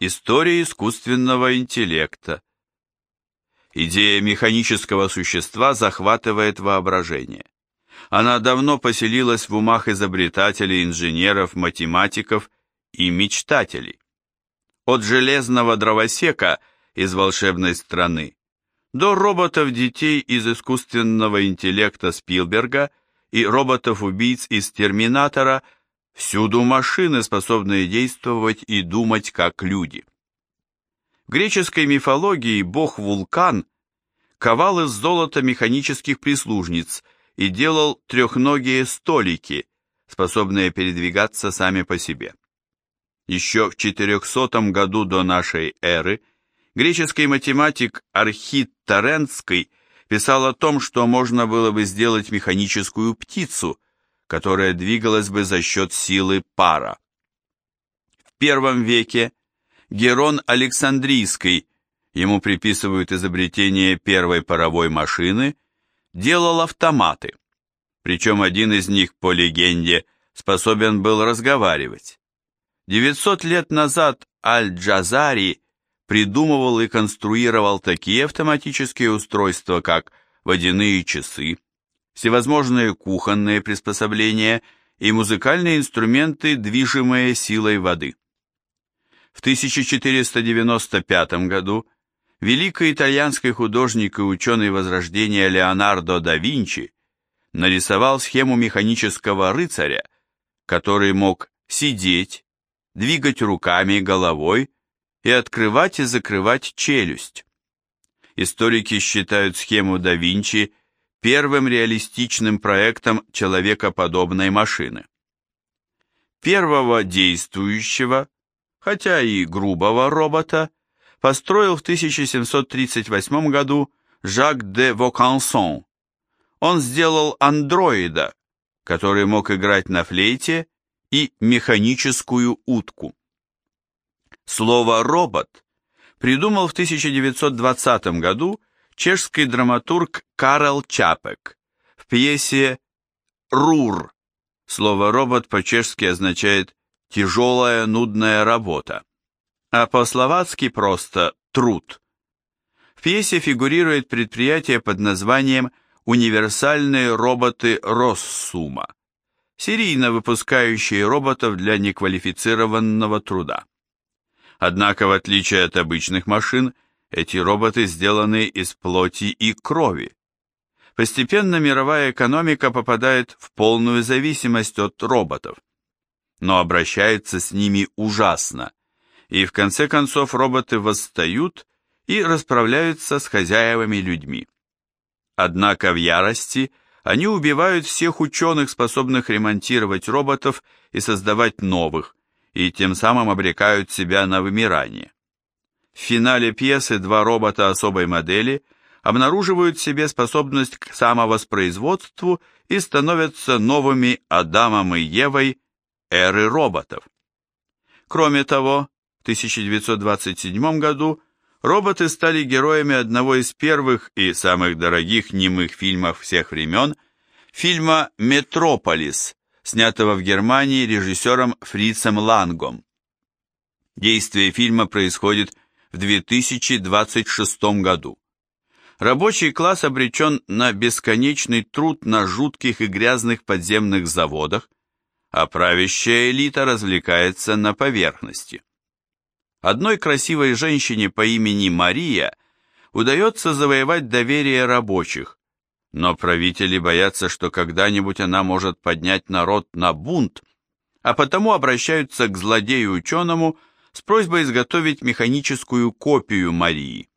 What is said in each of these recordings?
История искусственного интеллекта. Идея механического существа захватывает воображение. Она давно поселилась в умах изобретателей, инженеров, математиков и мечтателей. От железного дровосека из волшебной страны до роботов-детей из искусственного интеллекта Спилберга и роботов-убийц из Терминатора – Всюду машины, способные действовать и думать как люди. В греческой мифологии бог Вулкан ковал из золота механических прислужниц и делал трехногие столики, способные передвигаться сами по себе. Еще в 400 году до нашей эры греческий математик Архит Таренский писал о том, что можно было бы сделать механическую птицу – которая двигалась бы за счет силы пара. В первом веке Герон Александрийский, ему приписывают изобретение первой паровой машины, делал автоматы, причем один из них, по легенде, способен был разговаривать. 900 лет назад Аль-Джазари придумывал и конструировал такие автоматические устройства, как водяные часы, всевозможные кухонные приспособления и музыкальные инструменты, движимые силой воды. В 1495 году великий итальянский художник и ученый Возрождения Леонардо да Винчи нарисовал схему механического рыцаря, который мог сидеть, двигать руками, головой и открывать и закрывать челюсть. Историки считают схему да Винчи первым реалистичным проектом человекоподобной машины. Первого действующего, хотя и грубого робота, построил в 1738 году Жак де Вокансон. Он сделал андроида, который мог играть на флейте, и механическую утку. Слово «робот» придумал в 1920 году чешский драматург Карел Чапек в пьесе «Рур». Слово «робот» по-чешски означает «тяжелая, нудная работа», а по-словацки просто «труд». В пьесе фигурирует предприятие под названием «Универсальные роботы Россума», серийно выпускающие роботов для неквалифицированного труда. Однако, в отличие от обычных машин, эти роботы сделаны из плоти и крови. Постепенно мировая экономика попадает в полную зависимость от роботов. Но обращается с ними ужасно, и в конце концов роботы восстают и расправляются с хозяевами людьми. Однако в ярости они убивают всех ученых, способных ремонтировать роботов и создавать новых, и тем самым обрекают себя на вымирание. В финале пьесы два робота особой модели обнаруживают в себе способность к самовоспроизводству и становятся новыми Адамом и Евой эры роботов. Кроме того, в 1927 году роботы стали героями одного из первых и самых дорогих немых фильмов всех времен, фильма «Метрополис», снятого в Германии режиссером Фрицем Лангом. Действие фильма происходит в 2026 году. Рабочий класс обречен на бесконечный труд на жутких и грязных подземных заводах, а правящая элита развлекается на поверхности. Одной красивой женщине по имени Мария удается завоевать доверие рабочих, но правители боятся, что когда-нибудь она может поднять народ на бунт, а потому обращаются к злодею-ученому с просьбой изготовить механическую копию Марии.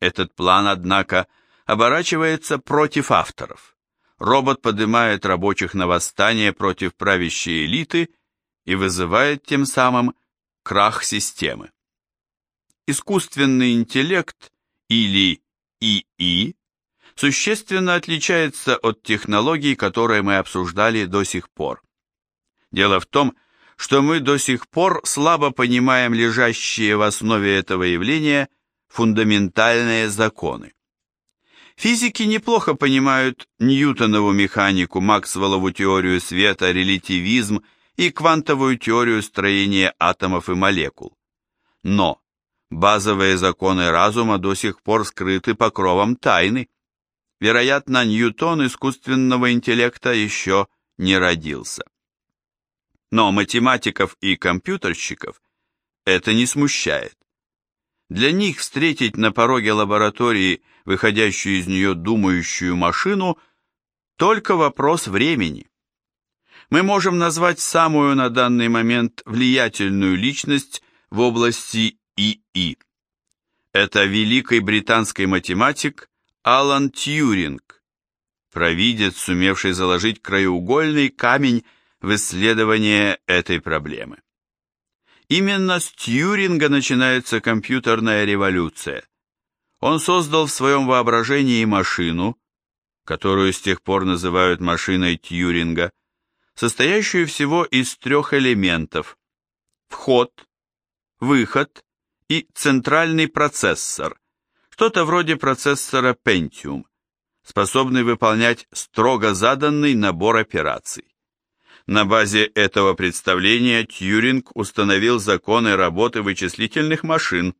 Этот план, однако, оборачивается против авторов. Робот поднимает рабочих на восстание против правящей элиты и вызывает тем самым крах системы. Искусственный интеллект или ИИ существенно отличается от технологий, которые мы обсуждали до сих пор. Дело в том, что мы до сих пор слабо понимаем лежащие в основе этого явления фундаментальные законы. Физики неплохо понимают Ньютонову механику, Максвеллову теорию света, релятивизм и квантовую теорию строения атомов и молекул. Но базовые законы разума до сих пор скрыты покровом тайны. Вероятно, Ньютон искусственного интеллекта еще не родился. Но математиков и компьютерщиков это не смущает. Для них встретить на пороге лаборатории выходящую из нее думающую машину только вопрос времени. Мы можем назвать самую на данный момент влиятельную личность в области ИИ. Это великий британский математик Алан Тьюринг, провидец, сумевший заложить краеугольный камень в исследование этой проблемы. Именно с Тьюринга начинается компьютерная революция. Он создал в своем воображении машину, которую с тех пор называют машиной Тьюринга, состоящую всего из трех элементов – вход, выход и центральный процессор, что-то вроде процессора Pentium, способный выполнять строго заданный набор операций. На базе этого представления Тьюринг установил законы работы вычислительных машин,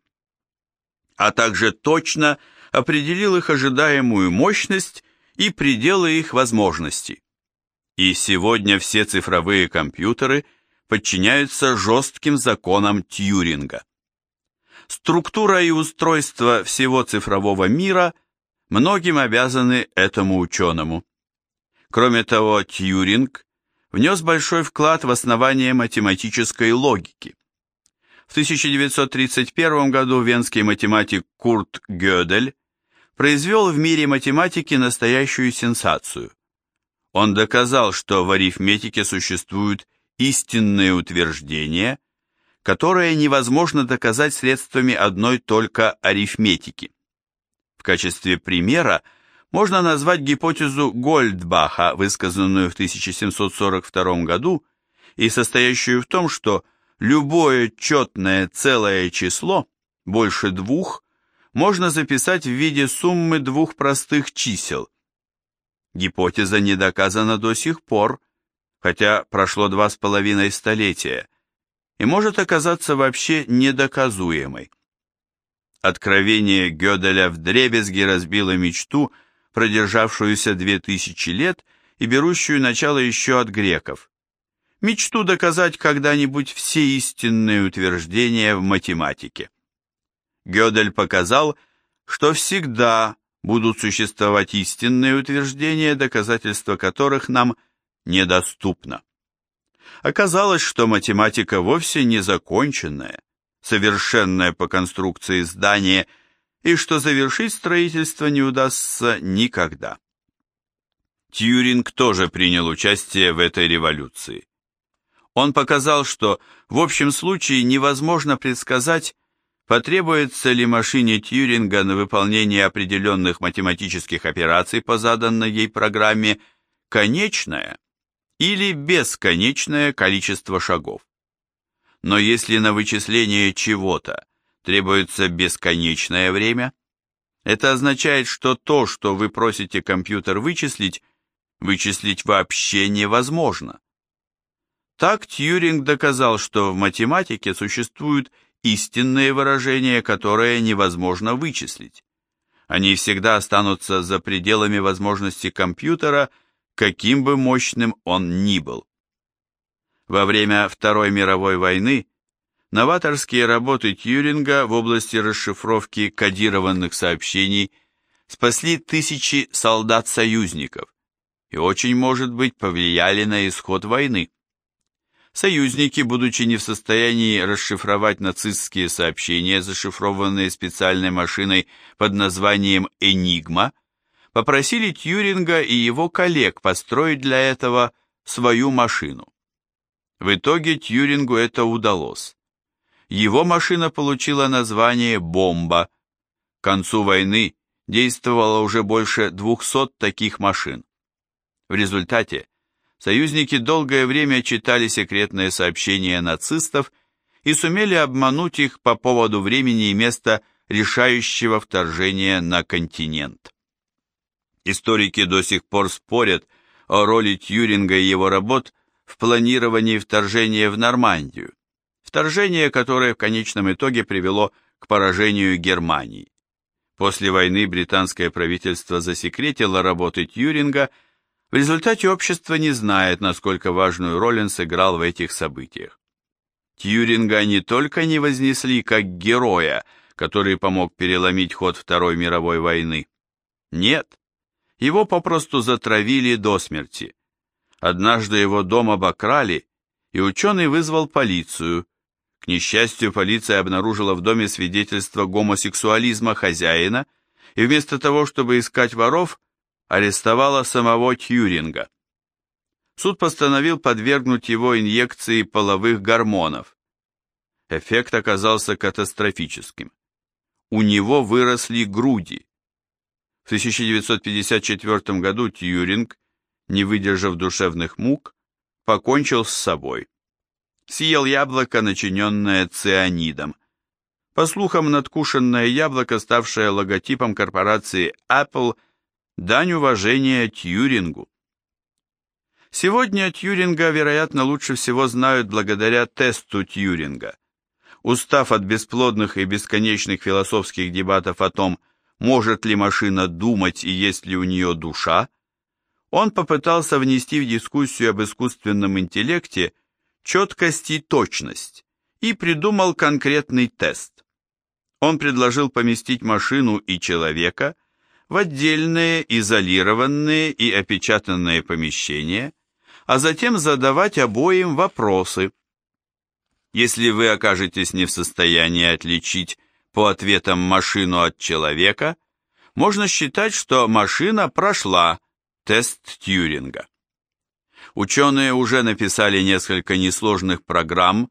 а также точно определил их ожидаемую мощность и пределы их возможностей. И сегодня все цифровые компьютеры подчиняются жестким законам Тьюринга. Структура и устройство всего цифрового мира многим обязаны этому ученому. Кроме того, Тьюринг внес большой вклад в основание математической логики. В 1931 году венский математик Курт Гёдель произвел в мире математики настоящую сенсацию. Он доказал, что в арифметике существуют истинные утверждения, которые невозможно доказать средствами одной только арифметики. В качестве примера можно назвать гипотезу Гольдбаха, высказанную в 1742 году и состоящую в том, что любое четное целое число, больше двух, можно записать в виде суммы двух простых чисел. Гипотеза не доказана до сих пор, хотя прошло два с половиной столетия, и может оказаться вообще недоказуемой. Откровение Гёделя вдребезги разбило мечту – продержавшуюся две тысячи лет и берущую начало еще от греков. Мечту доказать когда-нибудь все истинные утверждения в математике. Гёдель показал, что всегда будут существовать истинные утверждения, доказательства которых нам недоступно. Оказалось, что математика вовсе не законченная, совершенная по конструкции здания – и что завершить строительство не удастся никогда. Тьюринг тоже принял участие в этой революции. Он показал, что в общем случае невозможно предсказать, потребуется ли машине Тьюринга на выполнение определенных математических операций по заданной ей программе конечное или бесконечное количество шагов. Но если на вычисление чего-то требуется бесконечное время, это означает, что то, что вы просите компьютер вычислить, вычислить вообще невозможно. Так Тьюринг доказал, что в математике существуют истинные выражения, которые невозможно вычислить. Они всегда останутся за пределами возможности компьютера, каким бы мощным он ни был. Во время Второй мировой войны Новаторские работы Тьюринга в области расшифровки кодированных сообщений спасли тысячи солдат-союзников и очень, может быть, повлияли на исход войны. Союзники, будучи не в состоянии расшифровать нацистские сообщения, зашифрованные специальной машиной под названием «Энигма», попросили Тьюринга и его коллег построить для этого свою машину. В итоге Тьюрингу это удалось его машина получила название «Бомба». К концу войны действовало уже больше 200 таких машин. В результате союзники долгое время читали секретные сообщения нацистов и сумели обмануть их по поводу времени и места решающего вторжения на континент. Историки до сих пор спорят о роли Тьюринга и его работ в планировании вторжения в Нормандию Вторжение, которое в конечном итоге привело к поражению Германии. После войны британское правительство засекретило работы Тьюринга, в результате общество не знает, насколько важную роль он сыграл в этих событиях. Тьюринга не только не вознесли как героя, который помог переломить ход Второй мировой войны. Нет, его попросту затравили до смерти. Однажды его дом обокрали, и ученый вызвал полицию. К несчастью, полиция обнаружила в доме свидетельство гомосексуализма хозяина, и вместо того, чтобы искать воров, арестовала самого Тьюринга суд постановил подвергнуть его инъекции половых гормонов. Эффект оказался катастрофическим. У него выросли груди. В 1954 году Тьюринг, не выдержав душевных мук, покончил с собой. Съел яблоко, начиненное цианидом. По слухам, надкушенное яблоко, ставшее логотипом корпорации Apple, дань уважения Тьюрингу. Сегодня Тьюринга, вероятно, лучше всего знают благодаря тесту Тьюринга. Устав от бесплодных и бесконечных философских дебатов о том, может ли машина думать и есть ли у нее душа, он попытался внести в дискуссию об искусственном интеллекте четкость и точность и придумал конкретный тест. Он предложил поместить машину и человека в отдельные, изолированные и опечатанные помещения, а затем задавать обоим вопросы. Если вы окажетесь не в состоянии отличить по ответам машину от человека, можно считать, что машина прошла тест Тьюринга. Ученые уже написали несколько несложных программ,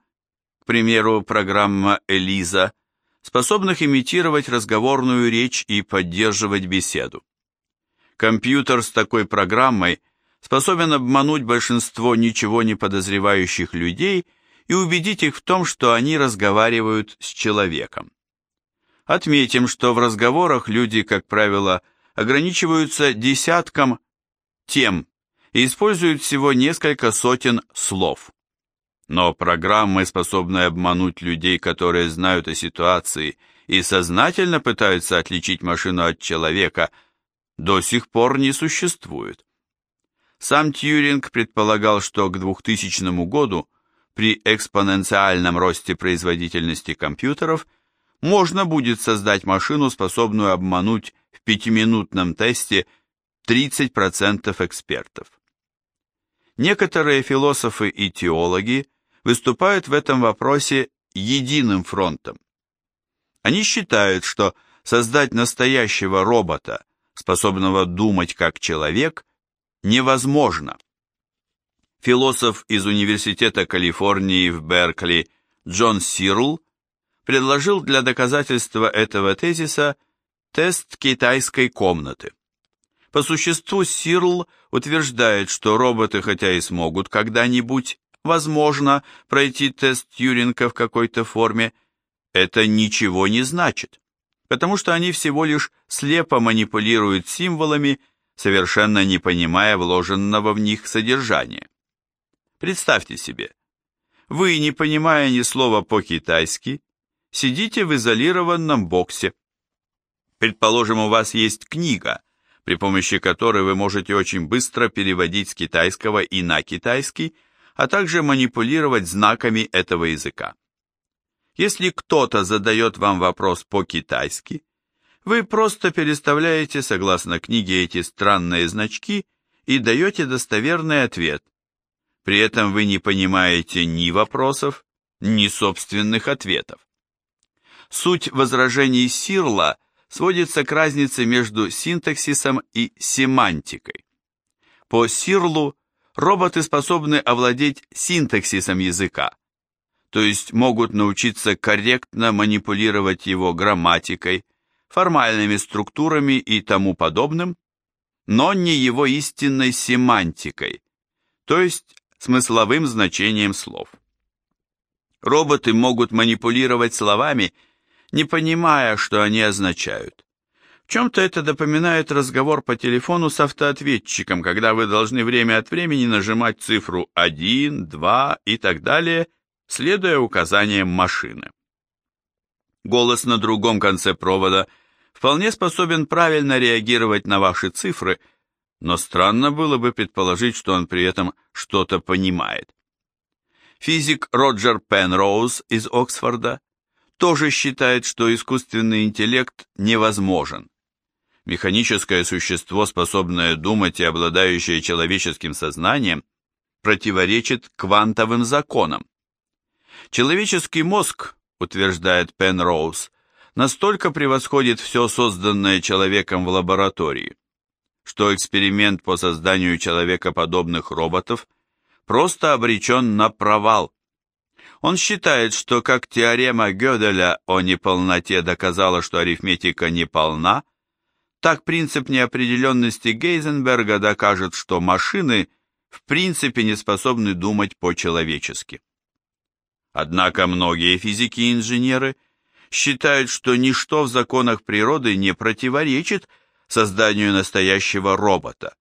к примеру, программа Элиза, способных имитировать разговорную речь и поддерживать беседу. Компьютер с такой программой – способен обмануть большинство ничего не подозревающих людей и убедить их в том, что они разговаривают с человеком. Отметим, что в разговорах люди, как правило, ограничиваются десятком тем и используют всего несколько сотен слов. Но программы, способные обмануть людей, которые знают о ситуации и сознательно пытаются отличить машину от человека, до сих пор не существуют. Сам Тьюринг предполагал, что к 2000 году при экспоненциальном росте производительности компьютеров можно будет создать машину, способную обмануть в пятиминутном тесте 30% экспертов. Некоторые философы и теологи выступают в этом вопросе единым фронтом. Они считают, что создать настоящего робота, способного думать как человек, невозможно. Философ из Университета Калифорнии в Беркли Джон Сирл предложил для доказательства этого тезиса тест китайской комнаты. По существу Сирл утверждает, что роботы, хотя и смогут когда-нибудь, возможно, пройти тест Тьюринга в какой-то форме, это ничего не значит, потому что они всего лишь слепо манипулируют символами совершенно не понимая вложенного в них содержания. Представьте себе, вы, не понимая ни слова по-китайски, сидите в изолированном боксе. Предположим, у вас есть книга, при помощи которой вы можете очень быстро переводить с китайского и на китайский, а также манипулировать знаками этого языка. Если кто-то задает вам вопрос по-китайски, вы просто переставляете, согласно книге, эти странные значки и даете достоверный ответ. При этом вы не понимаете ни вопросов, ни собственных ответов. Суть возражений Сирла сводится к разнице между синтаксисом и семантикой. По Сирлу роботы способны овладеть синтаксисом языка, то есть могут научиться корректно манипулировать его грамматикой, формальными структурами и тому подобным, но не его истинной семантикой, то есть смысловым значением слов. Роботы могут манипулировать словами, не понимая, что они означают. В чем-то это напоминает разговор по телефону с автоответчиком, когда вы должны время от времени нажимать цифру 1, 2 и так далее следуя указаниям машины. Голос на другом конце провода вполне способен правильно реагировать на ваши цифры, но странно было бы предположить, что он при этом что-то понимает. Физик Роджер Пенроуз из Оксфорда тоже считает, что искусственный интеллект невозможен. Механическое существо, способное думать и обладающее человеческим сознанием, противоречит квантовым законам. Человеческий мозг, утверждает Пенроуз, настолько превосходит все созданное человеком в лаборатории, что эксперимент по созданию человекоподобных роботов просто обречен на провал. Он считает, что как теорема Гёделя о неполноте доказала, что арифметика неполна, так принцип неопределенности Гейзенберга докажет, что машины в принципе не способны думать по-человечески. Однако многие физики и инженеры считают, что ничто в законах природы не противоречит созданию настоящего робота.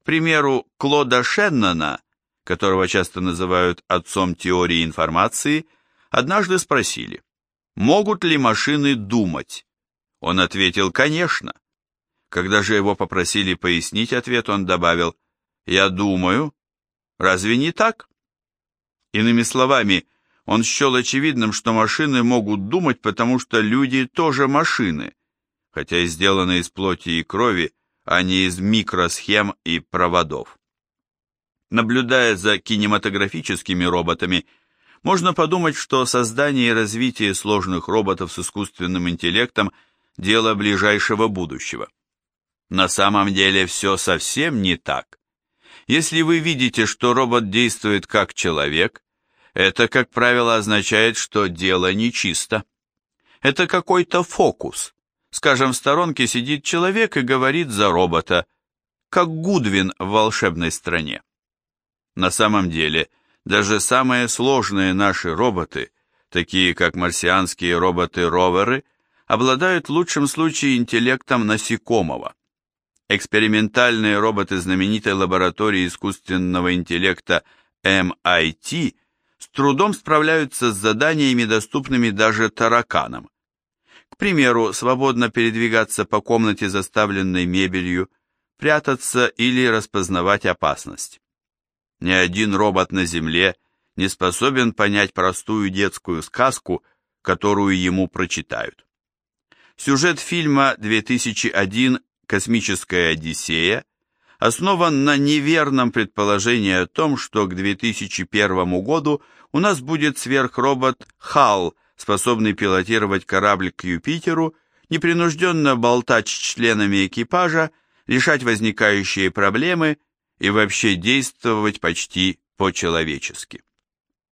К примеру, Клода Шеннона, которого часто называют отцом теории информации, однажды спросили, могут ли машины думать? Он ответил, конечно. Когда же его попросили пояснить ответ, он добавил, я думаю, разве не так? Иными словами, он счел очевидным, что машины могут думать, потому что люди тоже машины, хотя и сделаны из плоти и крови, а не из микросхем и проводов. Наблюдая за кинематографическими роботами, можно подумать, что создание и развитие сложных роботов с искусственным интеллектом – дело ближайшего будущего. На самом деле все совсем не так. Если вы видите, что робот действует как человек, это, как правило, означает, что дело нечисто. Это какой-то фокус. Скажем, в сторонке сидит человек и говорит за робота, как Гудвин в волшебной стране. На самом деле, даже самые сложные наши роботы, такие как марсианские роботы-роверы, обладают в лучшем случае интеллектом насекомого. Экспериментальные роботы знаменитой лаборатории искусственного интеллекта MIT – с трудом справляются с заданиями, доступными даже тараканам. К примеру, свободно передвигаться по комнате, заставленной мебелью, прятаться или распознавать опасность. Ни один робот на Земле не способен понять простую детскую сказку, которую ему прочитают. Сюжет фильма 2001 «Космическая Одиссея» основан на неверном предположении о том, что к 2001 году у нас будет сверхробот Хал, способный пилотировать корабль к Юпитеру, непринужденно болтать с членами экипажа, решать возникающие проблемы и вообще действовать почти по-человечески.